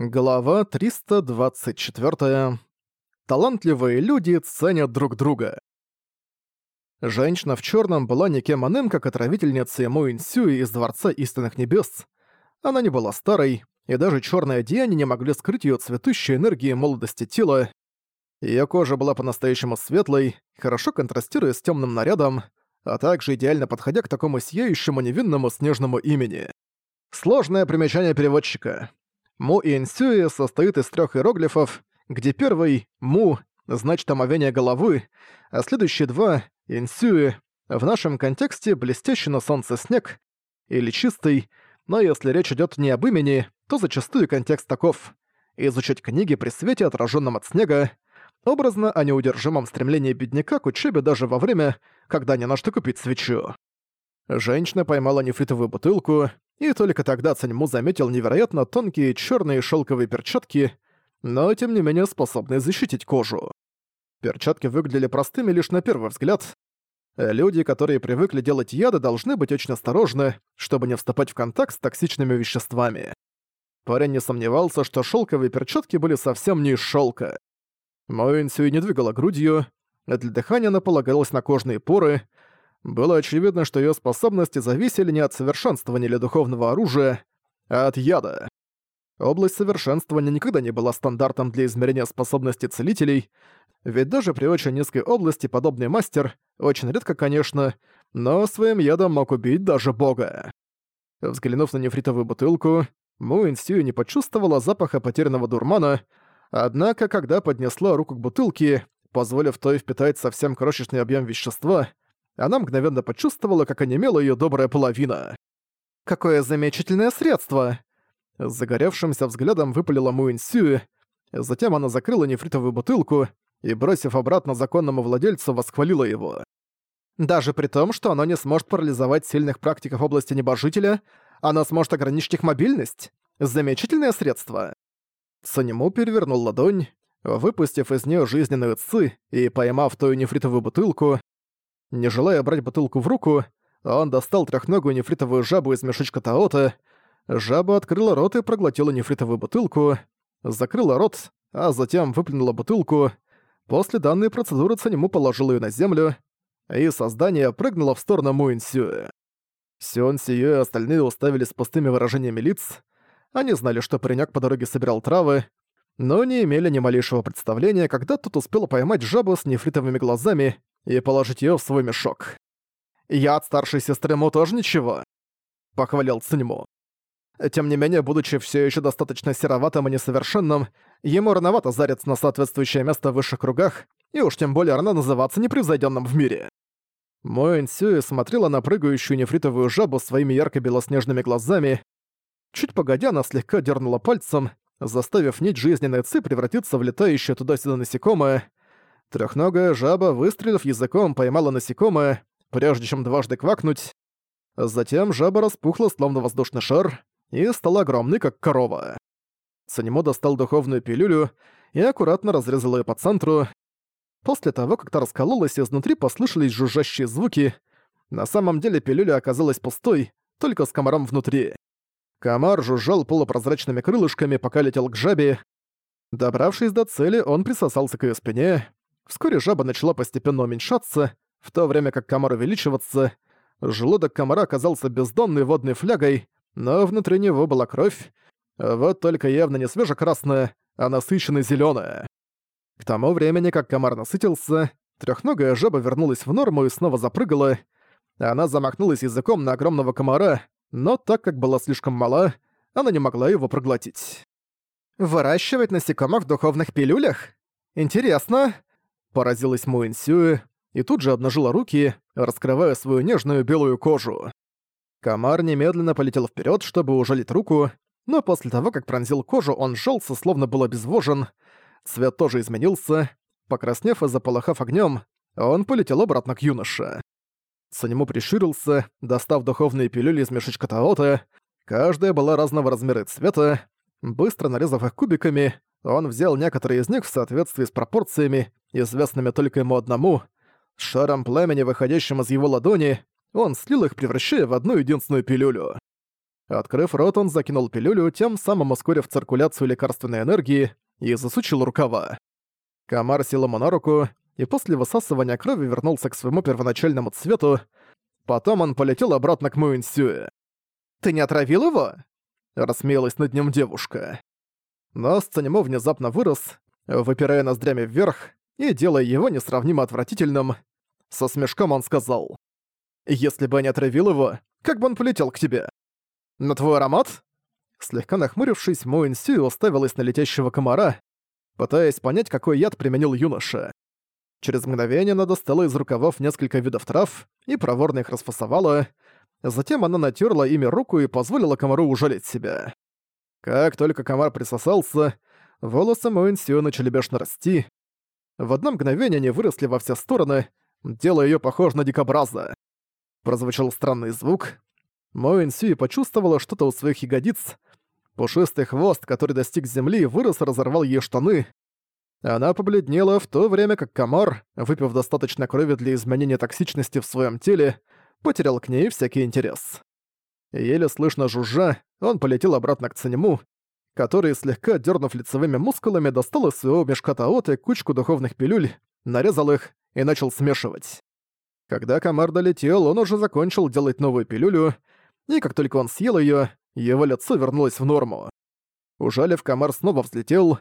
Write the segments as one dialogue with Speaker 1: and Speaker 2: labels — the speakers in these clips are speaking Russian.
Speaker 1: Глава 324. Талантливые люди ценят друг друга. Женщина в черном была никем иным, как отравительница Муин Сюи из Дворца Истинных Небес. Она не была старой, и даже черные одеяния не могли скрыть ее цветущей энергии молодости тела. Ее кожа была по-настоящему светлой, хорошо контрастируя с темным нарядом, а также идеально подходя к такому сияющему невинному снежному имени. Сложное примечание переводчика. Му и Инсюи состоит из трех иероглифов, где первый «му» значит омовение головы, а следующие два «инсюи» в нашем контексте блестящий на солнце снег или чистый, но если речь идет не об имени, то зачастую контекст таков – изучать книги при свете, отраженном от снега, образно о неудержимом стремлении бедняка к учебе даже во время, когда не на что купить свечу. Женщина поймала нефритовую бутылку, и только тогда Цаньму заметил невероятно тонкие черные шелковые перчатки, но тем не менее способные защитить кожу. Перчатки выглядели простыми лишь на первый взгляд. Люди, которые привыкли делать яды, должны быть очень осторожны, чтобы не вступать в контакт с токсичными веществами. Парень не сомневался, что шелковые перчатки были совсем не из шелка. Моэнсю не двигала грудью, для дыхания она полагалась на кожные поры, было очевидно, что ее способности зависели не от совершенствования или духовного оружия, а от яда. Область совершенствования никогда не была стандартом для измерения способностей целителей, ведь даже при очень низкой области подобный мастер, очень редко, конечно, но своим ядом мог убить даже бога. Взглянув на нефритовую бутылку, Муин Сью не почувствовала запаха потерянного дурмана, однако, когда поднесла руку к бутылке, позволив той впитать совсем крошечный объем вещества, она мгновенно почувствовала, как онемела ее добрая половина. «Какое замечательное средство!» С загоревшимся взглядом выпалила Муинсю, затем она закрыла нефритовую бутылку и, бросив обратно законному владельцу, восхвалила его. «Даже при том, что оно не сможет парализовать сильных практиков области небожителя, оно сможет ограничить их мобильность. Замечательное средство!» Санему перевернул ладонь, выпустив из нее жизненную ци и, поймав ту нефритовую бутылку, не желая брать бутылку в руку, он достал трехногую нефритовую жабу из мешочка Таота. Жаба открыла рот и проглотила нефритовую бутылку, закрыла рот, а затем выплюнула бутылку. После данной процедуры Цанему положил ее на землю, и создание прыгнуло в сторону Муинсю. Сюэн Сию и остальные уставились с пустыми выражениями лиц. Они знали, что паренёк по дороге собирал травы, но не имели ни малейшего представления, когда тот успел поймать жабу с нефритовыми глазами и положить её в свой мешок. «Я от старшей сестры Му тоже ничего», — похвалил Циньму. Тем не менее, будучи всё ещё достаточно сероватым и несовершенным, ему рановато зариться на соответствующее место в высших кругах, и уж тем более рано называться непревзойдённым в мире. Моэн Сюэ смотрела на прыгающую нефритовую жабу своими ярко-белоснежными глазами. Чуть погодя, она слегка дернула пальцем, заставив нить жизненной ци превратиться в летающее туда-сюда насекомое, Трехногая жаба, выстрелив языком, поймала насекомое, прежде чем дважды квакнуть. Затем жаба распухла, словно воздушный шар, и стала огромной, как корова. Санимо достал духовную пилюлю и аккуратно разрезал ее по центру. После того, как та раскололась, изнутри послышались жужжащие звуки. На самом деле пилюля оказалась пустой, только с комаром внутри. Комар жужжал полупрозрачными крылышками, пока летел к жабе. Добравшись до цели, он присосался к ее спине, Вскоре жаба начала постепенно уменьшаться, в то время как комар увеличиваться. Желудок комара оказался бездонной водной флягой, но внутри него была кровь, вот только явно не свежекрасная, а насыщенно зеленая. К тому времени, как комар насытился, трехногая жаба вернулась в норму и снова запрыгала. Она замахнулась языком на огромного комара, но так как была слишком мала, она не могла его проглотить. «Выращивать насекомых в духовных пилюлях? Интересно!» Поразилась Муэнсюэ и тут же обнажила руки, раскрывая свою нежную белую кожу. Комар немедленно полетел вперед, чтобы ужалить руку, но после того, как пронзил кожу, он сжался, словно был обезвожен. Цвет тоже изменился. Покраснев и заполохав огнем, он полетел обратно к юноше. Санему прищурился, достав духовные пилюли из мешочка Таота. Каждая была разного размера и цвета. Быстро нарезав их кубиками, он взял некоторые из них в соответствии с пропорциями, известными только ему одному. С шаром пламени, выходящим из его ладони, он слил их, превращая в одну единственную пилюлю. Открыв рот, он закинул пилюлю, тем самым ускорив циркуляцию лекарственной энергии, и засучил рукава. Комар сел ему на руку, и после высасывания крови вернулся к своему первоначальному цвету. Потом он полетел обратно к Муинсюэ. «Ты не отравил его?» — рассмеялась над ним девушка. Но Сцанимо внезапно вырос, выпирая ноздрями вверх и делая его несравнимо отвратительным. Со смешком он сказал. «Если бы я не отравил его, как бы он полетел к тебе?» «На твой аромат?» Слегка нахмурившись, Муинсю уставилась на летящего комара, пытаясь понять, какой яд применил юноша. Через мгновение она достала из рукавов несколько видов трав и проворно их расфасовала, затем она натерла ими руку и позволила комару ужалить себя. Как только комар присосался, волосы Муинсю начали бешено расти. В одно мгновение они выросли во все стороны, делая её похож на дикобраза. Прозвучал странный звук. Муинсю почувствовала что-то у своих ягодиц, Пушистый хвост, который достиг земли, вырос и разорвал ей штаны. Она побледнела в то время, как комар, выпив достаточно крови для изменения токсичности в своем теле, потерял к ней всякий интерес. Еле слышно жужжа, он полетел обратно к Цанему, который, слегка дернув лицевыми мускулами, достал из своего мешка Таоты кучку духовных пилюль, нарезал их и начал смешивать. Когда комар долетел, он уже закончил делать новую пилюлю, и как только он съел ее, его лицо вернулось в норму. Ужалив, комар снова взлетел.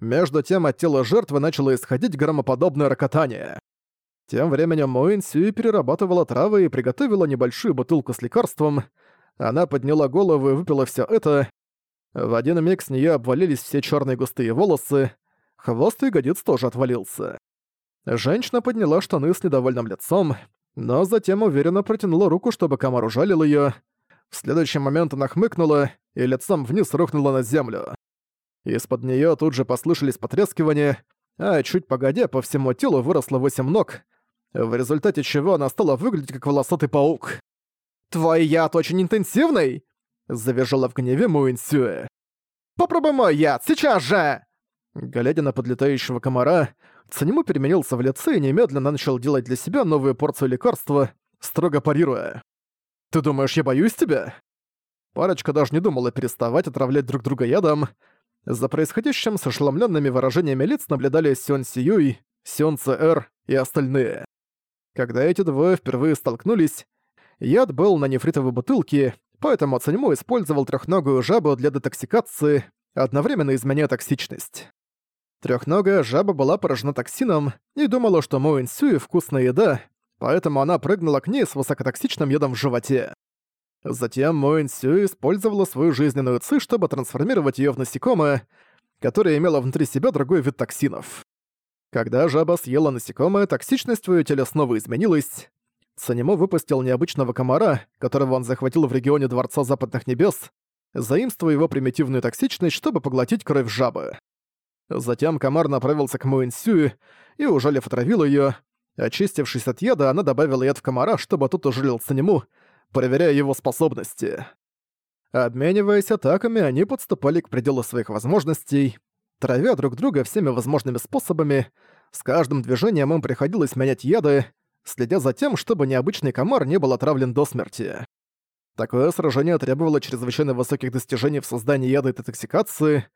Speaker 1: Между тем от тела жертвы начало исходить громоподобное рокотание. Тем временем Муин Сюи перерабатывала травы и приготовила небольшую бутылку с лекарством. Она подняла голову и выпила все это. В один миг с нее обвалились все черные густые волосы. Хвост ягодиц тоже отвалился. Женщина подняла штаны с недовольным лицом, но затем уверенно протянула руку, чтобы комар ужалил ее. В следующий момент она хмыкнула и лицом вниз рухнула на землю. Из-под неё тут же послышались потрескивания, а чуть погодя по всему телу выросло восемь ног, в результате чего она стала выглядеть как волосатый паук. «Твой яд очень интенсивный!» — завизжала в гневе Муинсюэ. «Попробуй мой яд, сейчас же!» Глядя на подлетающего комара, Цанему переменился в лице и немедленно начал делать для себя новую порцию лекарства, строго парируя. «Ты думаешь, я боюсь тебя?» Парочка даже не думала переставать отравлять друг друга ядом. За происходящим с ошеломленными выражениями лиц наблюдали Сион Сиюй, Сион Цэр и остальные. Когда эти двое впервые столкнулись, яд был на нефритовой бутылке, поэтому Цаньму использовал трехногую жабу для детоксикации, одновременно изменяя токсичность. Трехногая жаба была поражена токсином и думала, что Моэн Сюи вкусная еда, поэтому она прыгнула к ней с высокотоксичным ядом в животе. Затем Моэн Сю использовала свою жизненную ци, чтобы трансформировать ее в насекомое, которое имело внутри себя другой вид токсинов. Когда жаба съела насекомое, токсичность в её теле снова изменилась. Санимо выпустил необычного комара, которого он захватил в регионе Дворца Западных Небес, заимствуя его примитивную токсичность, чтобы поглотить кровь жабы. Затем комар направился к Муэнсю и, ужалив, отравил её, Очистившись от яда, она добавила яд в комара, чтобы тот ужалился нему, проверяя его способности. Обмениваясь атаками, они подступали к пределу своих возможностей, травя друг друга всеми возможными способами, с каждым движением им приходилось менять яды, следя за тем, чтобы необычный комар не был отравлен до смерти. Такое сражение требовало чрезвычайно высоких достижений в создании яда и детоксикации.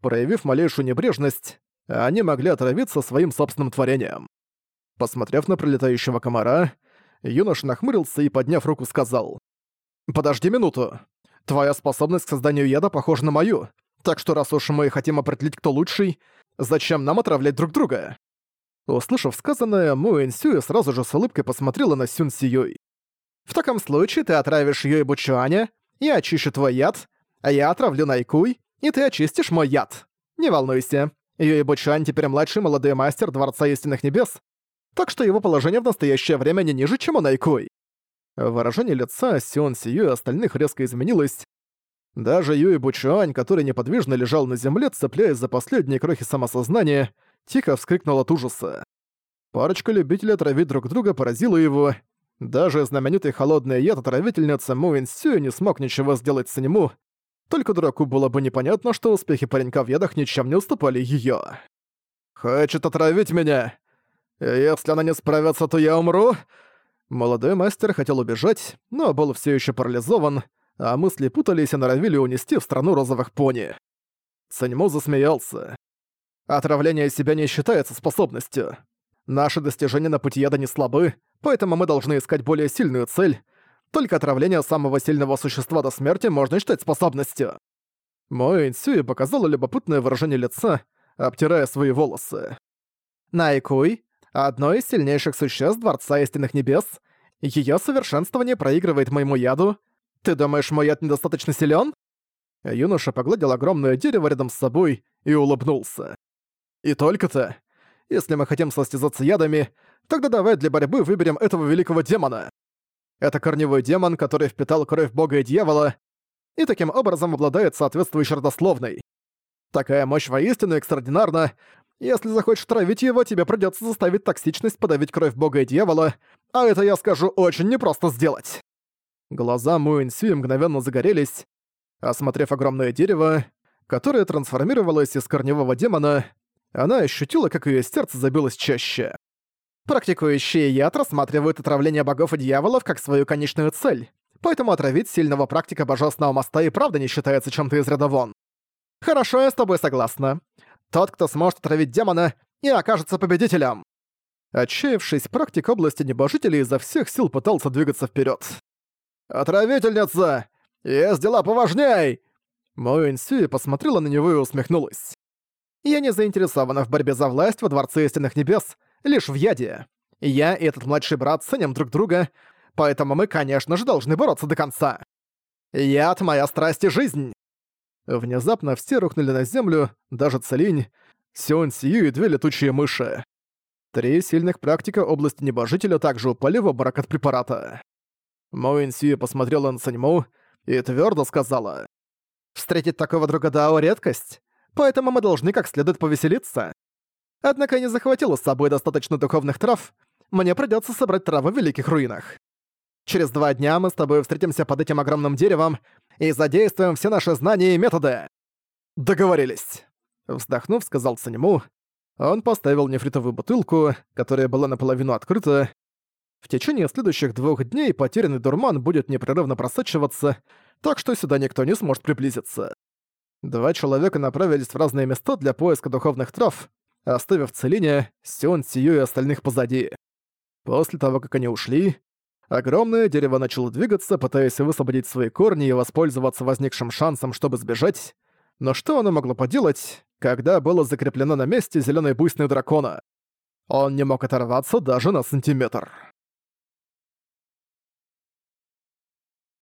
Speaker 1: Проявив малейшую небрежность, они могли отравиться своим собственным творением. Посмотрев на прилетающего комара, юноша нахмурился и, подняв руку, сказал. «Подожди минуту. Твоя способность к созданию яда похожа на мою, так что раз уж мы хотим определить, кто лучший, зачем нам отравлять друг друга?» Услышав сказанное, Муэн Сюэ сразу же с улыбкой посмотрела на Сюн Сиюй. «В таком случае ты отравишь Юй Бучуаня, я очищу твой яд, а я отравлю Найкуй, и ты очистишь мой яд. Не волнуйся, Юй Бучуань теперь младший молодой мастер Дворца Истинных Небес, так что его положение в настоящее время не ниже, чем у Найкуй. Выражение лица Сион Сию и остальных резко изменилось. Даже Юй Бучуань, который неподвижно лежал на земле, цепляясь за последние крохи самосознания, тихо вскрикнул от ужаса. Парочка любителей отравить друг друга поразила его. Даже знаменитый холодный яд отравительницы Муэн Сю не смог ничего сделать с нему, только дураку было бы непонятно, что успехи паренька в ядах ничем не уступали её. «Хочет отравить меня! «Если она не справится, то я умру!» Молодой мастер хотел убежать, но был все еще парализован, а мысли путались и норовили унести в страну розовых пони. Саньму засмеялся. Отравление себя не считается способностью. Наши достижения на пути яда не слабы, поэтому мы должны искать более сильную цель. Только отравление самого сильного существа до смерти можно считать способностью. Мой Инсюи показала любопытное выражение лица, обтирая свои волосы. Найкуй — одно из сильнейших существ Дворца Истинных Небес. Её совершенствование проигрывает моему яду. Ты думаешь, мой яд недостаточно силён? Юноша погладил огромное дерево рядом с собой и улыбнулся. И только-то. Если мы хотим состязаться ядами, тогда давай для борьбы выберем этого великого демона. Это корневой демон, который впитал кровь бога и дьявола, и таким образом обладает соответствующей родословной. Такая мощь воистину экстраординарна. Если захочешь травить его, тебе придётся заставить токсичность подавить кровь бога и дьявола, а это, я скажу, очень непросто сделать. Глаза Муэнсю мгновенно загорелись. Осмотрев огромное дерево, которое трансформировалось из корневого демона, она ощутила, как её сердце забилось чаще. Практикующие яд рассматривают отравление богов и дьяволов как свою конечную цель, поэтому отравить сильного практика божественного моста и правда не считается чем-то из ряда вон. Хорошо, я с тобой согласна. Тот, кто сможет отравить демона, и окажется победителем. Отчаявшись, практик области небожителей изо всех сил пытался двигаться вперед. «Отравительница! Есть дела поважней!» Мой Инсюи посмотрела на него и усмехнулась. «Я не заинтересована в борьбе за власть во Дворце Истинных Небес, лишь в яде. Я и этот младший брат ценим друг друга, поэтому мы, конечно же, должны бороться до конца. Яд — моя страсть и жизнь!» Внезапно все рухнули на землю, даже Целинь, Сион Сию и две летучие мыши. Три сильных практика области небожителя также упали в обморок от препарата. Моин Сию посмотрела на Саньму и твердо сказала. «Встретить такого друга Дао — редкость, поэтому мы должны как следует повеселиться. Однако я не захватила с собой достаточно духовных трав, мне придётся собрать травы в Великих Руинах. Через два дня мы с тобой встретимся под этим огромным деревом и задействуем все наши знания и методы. Договорились. Вздохнув, сказал Санему. Он поставил нефритовую бутылку, которая была наполовину открыта. В течение следующих двух дней потерянный дурман будет непрерывно просачиваться, так что сюда никто не сможет приблизиться. Два человека направились в разные места для поиска духовных трав, оставив Целине, Сион, Сию и остальных позади. После того, как они ушли, Огромное дерево начало двигаться, пытаясь высвободить свои корни и воспользоваться возникшим шансом, чтобы сбежать. Но что оно могло поделать, когда было закреплено на месте зеленой буйсной дракона? Он не мог оторваться даже на сантиметр.